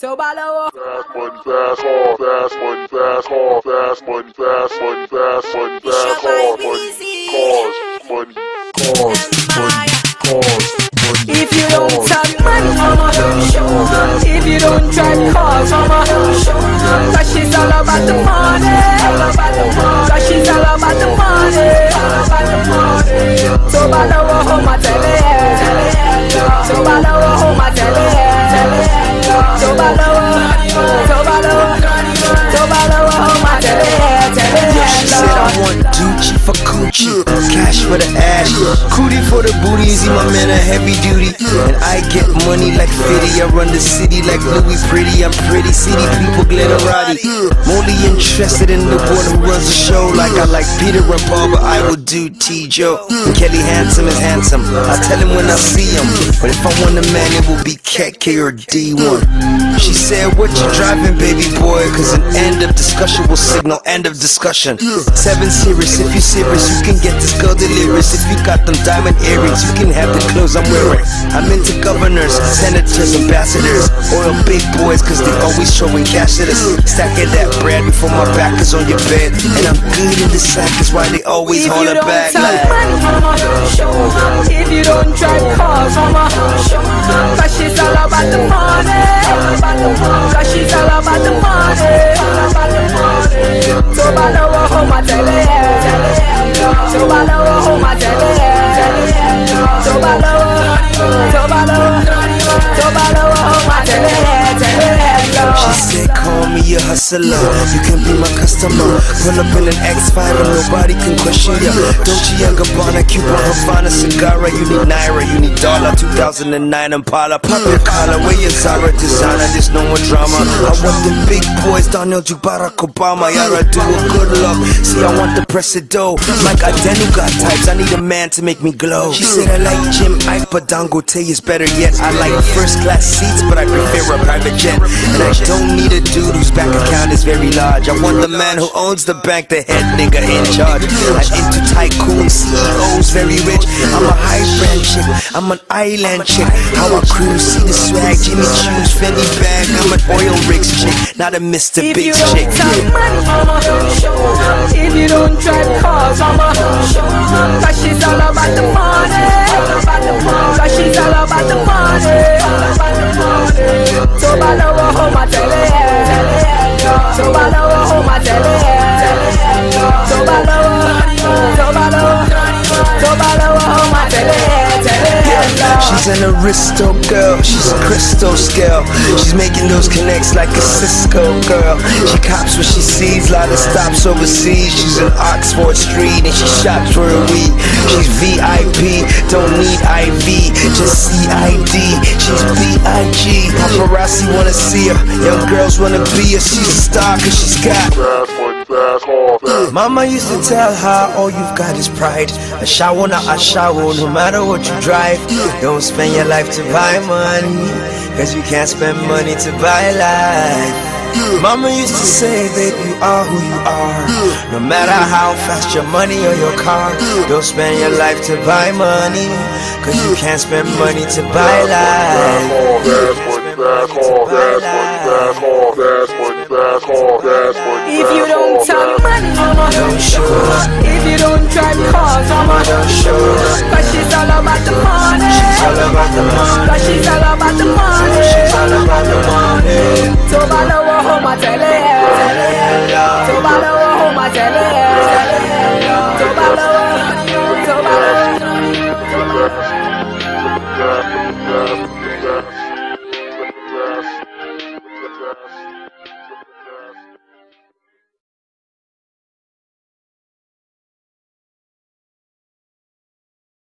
So balawo. Fast money, fast hard, fast money, fast hard, fast money, fast money, fast money, fast hard, money, cars, money, cars, money, cars, money. If you don't have money, mama, if you don't drive cars, mama, cash for the ash, cootie for the booty. See my man a heavy duty, and I get money like 50. I run the city like Louis Pretty. I'm pretty city people glitterati. I'm only interested in the one who runs the show. Like I like Peter and Paul, but I will do T. Joe. Kelly handsome is handsome. I tell him when I see him, but if I want a man, it will be Cat K or D1. She said, What you driving, baby boy? Cause an end of discussion will signal end of discussion. Seven serious, if you serious, you can get this girl delirious. If you got them diamond earrings, you can have the clothes I'm wearing. I'm into governors, senators, ambassadors, oil big boys, cause they always showing cash to us. Stacking that bread before my back is on your bed. And I'm good in the sack, is why they always hold it back. Like, if you don't drive cars, mama, cause she's all about the money, cause she's all about the money, so balawo home my tele, so balawo home my tele, hustler. You can be my customer. Pull up in an X5 and nobody can question ya. Dolce Gabbana, Cuba, Havana, Cigarra. You need Naira, you need dollar. 2009 Impala, pop your collar. Wear your Zara designer, there's no more drama. I want the big boys, Donald Duke, Barack Obama. Yar'Adua good luck. See, I want the presido. Like I got types, I need a man to make me glow. She said, I like Jim Ike, but Dangote is better yet. I like first class seats, but I prefer a private jet. And I don't need a dude whose bank account is very large. I want the man who owns the bank, the head nigga in charge. I'm into tycoons, CEOs, very rich. I'm a high brand chick, I'm an island chick. How I cruise, see the swag, Jimmy Choo's, Fendi bag. I'm an oil rigs chick, not a Mr. Big chick. have money, mama, if you don't drive cars, mama, cause She's an aristo girl, she's a crystal scale. She's making those connects like a Cisco girl. She cops what she sees, lot of stops overseas. She's in Oxford Street and she shops for a week. She's VIP, don't need IV, just CID. She's B.I.G. Paparazzi wanna see her, young girls wanna be her. She's a star cause she's got Mama used to tell her all you've got is pride. A shower, not a shower, no matter what you drive. Don't spend your life to buy money, cause you can't spend money to buy life. Mama used to say, that you are who you are. No matter how fast your money or your car, don't spend your life to buy money, cause you can't spend money to buy life.